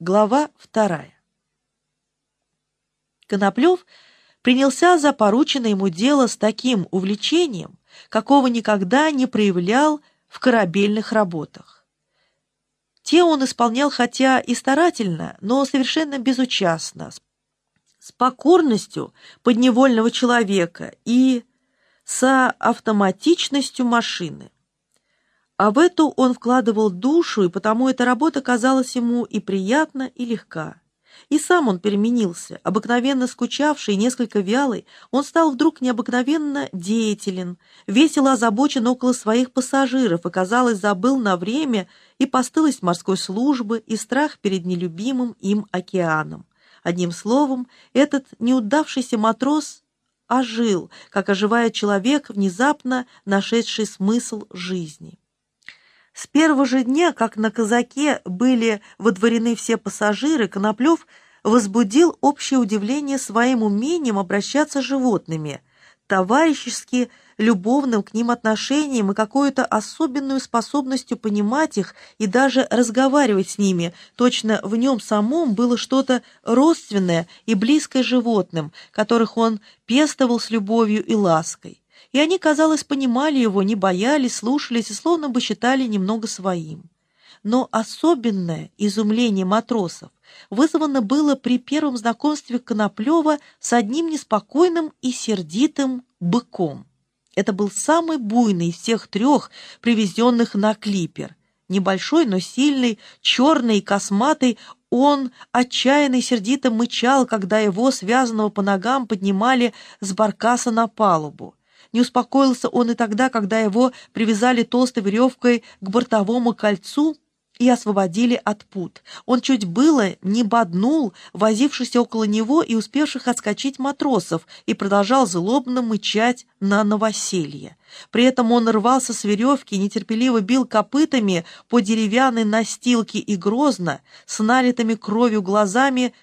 Глава вторая. Коноплев принялся за порученное ему дело с таким увлечением, какого никогда не проявлял в корабельных работах. Те он исполнял хотя и старательно, но совершенно безучастно, с покорностью подневольного человека и с автоматичностью машины. А в эту он вкладывал душу, и потому эта работа казалась ему и приятна, и легка. И сам он переменился. Обыкновенно скучавший и несколько вялый, он стал вдруг необыкновенно деятелен, весело озабочен около своих пассажиров и, казалось, забыл на время и постылость морской службы, и страх перед нелюбимым им океаном. Одним словом, этот неудавшийся матрос ожил, как оживает человек, внезапно нашедший смысл жизни. С первого же дня, как на казаке были водворены все пассажиры, Коноплев возбудил общее удивление своим умением обращаться с животными, товарищески любовным к ним отношением и какой-то особенную способностью понимать их и даже разговаривать с ними. Точно в нем самом было что-то родственное и близкое животным, которых он пестовал с любовью и лаской и они, казалось, понимали его, не боялись, слушались и словно бы считали немного своим. Но особенное изумление матросов вызвано было при первом знакомстве Коноплева с одним неспокойным и сердитым быком. Это был самый буйный из всех трех, привезенных на клипер. Небольшой, но сильный, черный и косматый, он отчаянно и сердито мычал, когда его, связанного по ногам, поднимали с баркаса на палубу. Не успокоился он и тогда, когда его привязали толстой веревкой к бортовому кольцу и освободили от пут. Он чуть было не боднул возившихся около него и успевших отскочить матросов и продолжал злобно мычать на новоселье. При этом он рвался с веревки, нетерпеливо бил копытами по деревянной настилке и грозно, с налитыми кровью глазами,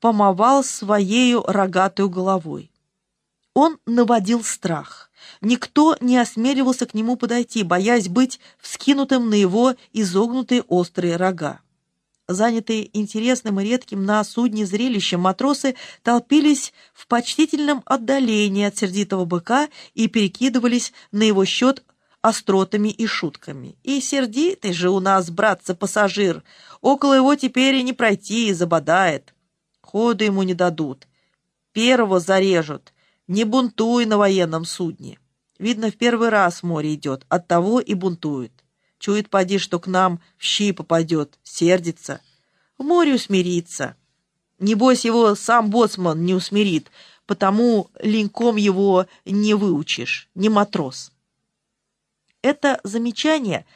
помывал своею рогатую головой. Он наводил страх. Никто не осмеливался к нему подойти, боясь быть вскинутым на его изогнутые острые рога. Занятые интересным и редким на судне зрелищем, матросы толпились в почтительном отдалении от сердитого быка и перекидывались на его счет остротами и шутками. «И сердитый же у нас, братца-пассажир, около его теперь и не пройти, и забодает. Ходу ему не дадут. Первого зарежут, не бунтуй на военном судне. Видно, в первый раз море идет, оттого и бунтует. Чует, поди, что к нам в щи попадет, сердится. В море усмирится. Небось, его сам боцман не усмирит, потому линком его не выучишь, не матрос. Это замечание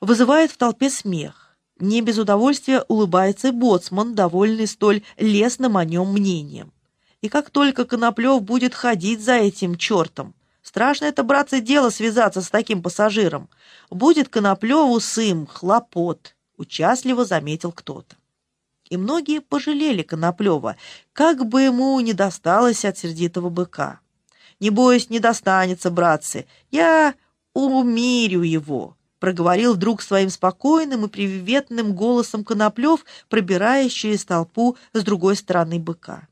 вызывает в толпе смех. Не без удовольствия улыбается и боцман, довольный столь лестным о нем мнением. И как только Коноплев будет ходить за этим чертом, страшно это, братцы, дело связаться с таким пассажиром. Будет Коноплеву сым, хлопот, участливо заметил кто-то. И многие пожалели Коноплева, как бы ему не досталось от сердитого быка. «Не бойся, не достанется, братцы, я умирю его», проговорил вдруг своим спокойным и приветным голосом Коноплев, пробираясь через толпу с другой стороны быка.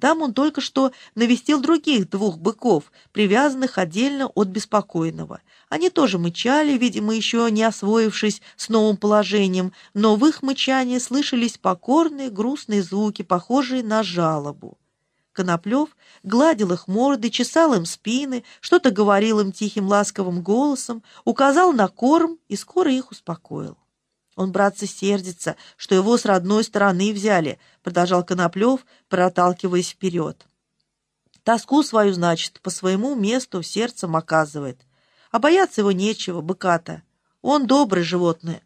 Там он только что навестил других двух быков, привязанных отдельно от беспокойного. Они тоже мычали, видимо, еще не освоившись с новым положением, но в их мычании слышались покорные грустные звуки, похожие на жалобу. Коноплев гладил их морды, чесал им спины, что-то говорил им тихим ласковым голосом, указал на корм и скоро их успокоил. Он, братцы, сердится, что его с родной стороны взяли, продолжал Коноплев, проталкиваясь вперед. Тоску свою, значит, по своему месту сердцем оказывает. А бояться его нечего, быката. Он доброе животное.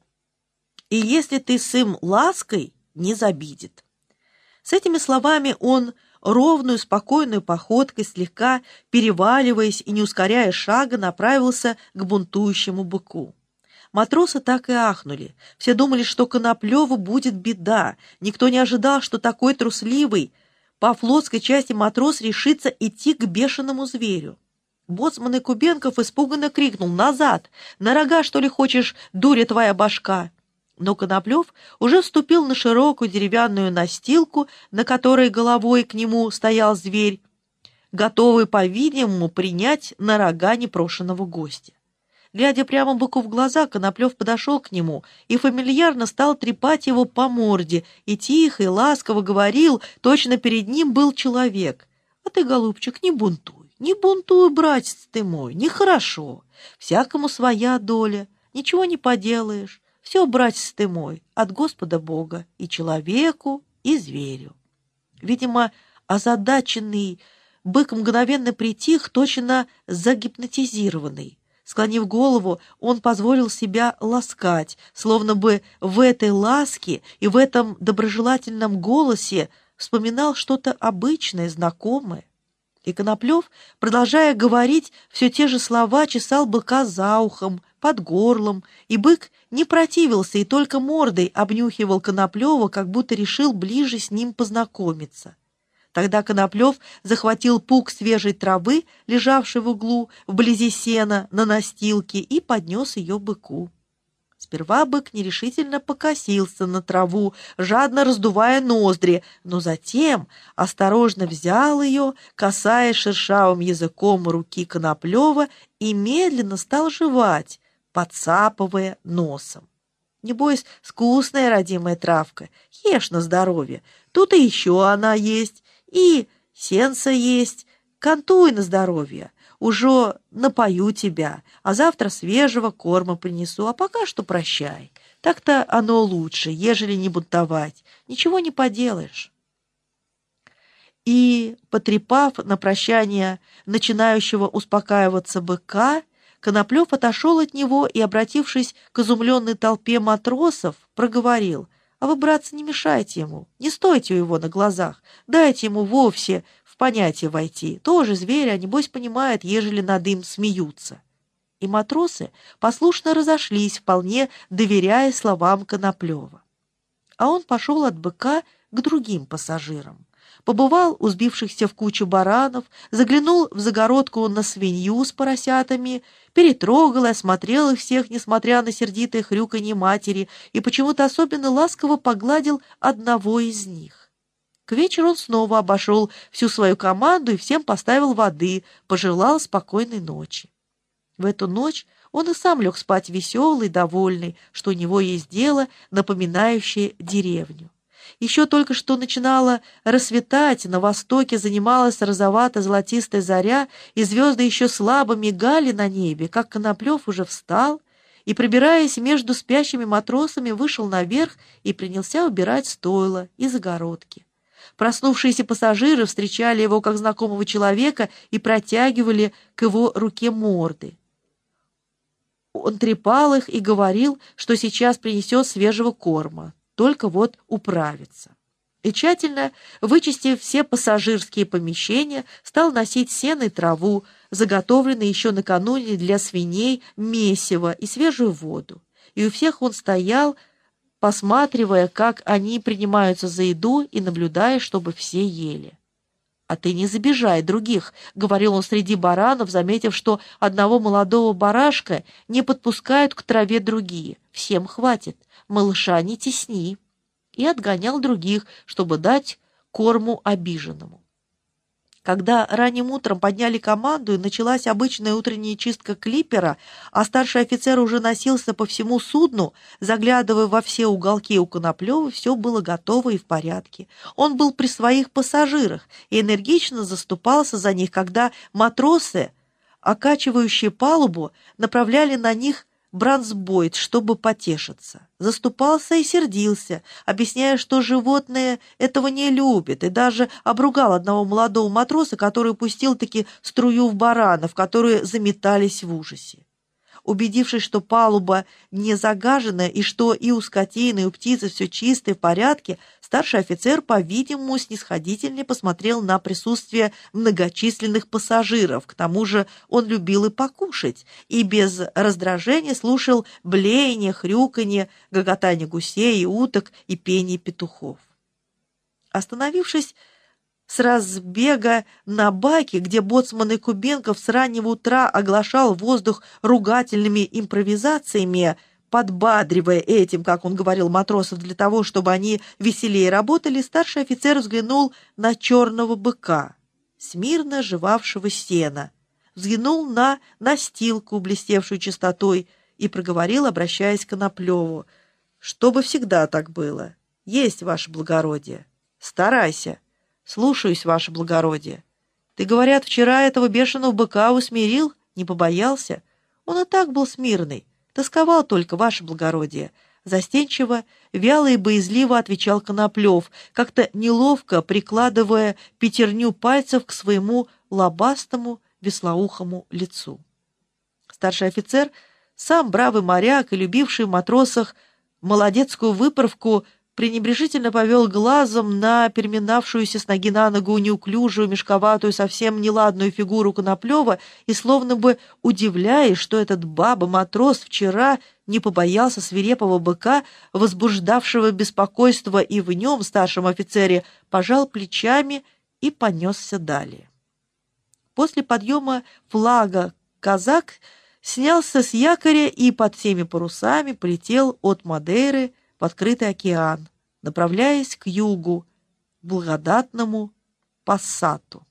И если ты с им лаской, не забидит. С этими словами он ровную, спокойную походкой, слегка переваливаясь и не ускоряя шага, направился к бунтующему быку. Матросы так и ахнули. Все думали, что Коноплеву будет беда. Никто не ожидал, что такой трусливый по флотской части матрос решится идти к бешеному зверю. Боцман и Кубенков испуганно крикнул «Назад! На рога, что ли, хочешь, дуря твоя башка?» Но Коноплев уже вступил на широкую деревянную настилку, на которой головой к нему стоял зверь, готовый, по-видимому, принять на рога непрошенного гостя. Глядя прямо быку в глаза, Коноплев подошел к нему и фамильярно стал трепать его по морде, и тихо и ласково говорил, точно перед ним был человек. «А ты, голубчик, не бунтуй, не бунтуй, братец ты мой, нехорошо. Всякому своя доля, ничего не поделаешь. Все, братец ты мой, от Господа Бога, и человеку, и зверю». Видимо, озадаченный бык мгновенно притих, точно загипнотизированный. Склонив голову, он позволил себя ласкать, словно бы в этой ласке и в этом доброжелательном голосе вспоминал что-то обычное, знакомое. И Коноплев, продолжая говорить все те же слова, чесал быка за ухом, под горлом, и бык не противился и только мордой обнюхивал Коноплева, как будто решил ближе с ним познакомиться. Тогда Коноплев захватил пук свежей травы, лежавшей в углу, вблизи сена, на настилке, и поднес ее быку. Сперва бык нерешительно покосился на траву, жадно раздувая ноздри, но затем осторожно взял ее, касаясь шершавым языком руки Коноплева, и медленно стал жевать, подцапывая носом. Небось, вкусная родимая травка, ешь на здоровье, тут и еще она есть, и сенса есть, кантуй на здоровье, уже напою тебя, а завтра свежего корма принесу, а пока что прощай. Так-то оно лучше, ежели не бунтовать, ничего не поделаешь. И, потрепав на прощание начинающего успокаиваться быка, Коноплев отошел от него и, обратившись к изумленной толпе матросов, проговорил — а вы, братцы, не мешайте ему, не стойте у его на глазах, дайте ему вовсе в понятие войти. Тоже зверь, а небось понимает, ежели над им смеются. И матросы послушно разошлись, вполне доверяя словам Коноплева. А он пошел от быка к другим пассажирам побывал у сбившихся в кучу баранов, заглянул в загородку на свинью с поросятами, перетрогал и осмотрел их всех, несмотря на сердитое хрюканье матери, и почему-то особенно ласково погладил одного из них. К вечеру он снова обошел всю свою команду и всем поставил воды, пожелал спокойной ночи. В эту ночь он и сам лег спать веселый, довольный, что у него есть дело, напоминающее деревню. Еще только что начинало рассветать, на востоке занималась розовато-золотистая заря, и звезды еще слабо мигали на небе, как Коноплев уже встал и, пробираясь между спящими матросами, вышел наверх и принялся убирать стойла и загородки. Проснувшиеся пассажиры встречали его как знакомого человека и протягивали к его руке морды. Он трепал их и говорил, что сейчас принесет свежего корма только вот управиться. И тщательно, вычистив все пассажирские помещения, стал носить сено и траву, заготовленные еще накануне для свиней, месиво и свежую воду. И у всех он стоял, посматривая, как они принимаются за еду и наблюдая, чтобы все ели. «А ты не забежай других», — говорил он среди баранов, заметив, что одного молодого барашка не подпускают к траве другие. «Всем хватит, малыша не тесни». И отгонял других, чтобы дать корму обиженному. Когда ранним утром подняли команду и началась обычная утренняя чистка клипера, а старший офицер уже носился по всему судну, заглядывая во все уголки у Коноплева, все было готово и в порядке. Он был при своих пассажирах и энергично заступался за них, когда матросы, окачивающие палубу, направляли на них Бронсбойд, чтобы потешиться. Заступался и сердился, объясняя, что животные этого не любят, и даже обругал одного молодого матроса, который пустил-таки струю в баранов, которые заметались в ужасе. Убедившись, что палуба не загажена и что и у скотины, и у птицы все чисто и в порядке, старший офицер, по-видимому, снисходительнее посмотрел на присутствие многочисленных пассажиров. К тому же он любил и покушать, и без раздражения слушал блеяние, хрюканье, гоготание гусей и уток и пение петухов. Остановившись с разбега на баке, где боцман и Кубенков с раннего утра оглашал воздух ругательными импровизациями, подбадривая этим, как он говорил, матросов для того, чтобы они веселее работали, старший офицер взглянул на черного быка, смирно жевавшего сена, взглянул на настилку, блестевшую чистотой, и проговорил, обращаясь к Коноплеву, «Чтобы всегда так было. Есть, ваше благородие. Старайся. Слушаюсь, ваше благородие. Ты, говорят, вчера этого бешеного быка усмирил, не побоялся? Он и так был смирный. Тосковал только, ваше благородие». Застенчиво, вяло и боязливо отвечал Коноплев, как-то неловко прикладывая пятерню пальцев к своему лобастому веслоухому лицу. Старший офицер, сам бравый моряк и любивший в матросах молодецкую выправку, пренебрежительно повел глазом на переминавшуюся с ноги на ногу неуклюжую, мешковатую, совсем неладную фигуру Коноплева и, словно бы удивляясь, что этот баба-матрос вчера не побоялся свирепого быка, возбуждавшего беспокойство и в нем, старшем офицере, пожал плечами и понесся далее. После подъема флага казак снялся с якоря и под всеми парусами полетел от Мадейры в открытый океан, направляясь к югу, благодатному Пассату.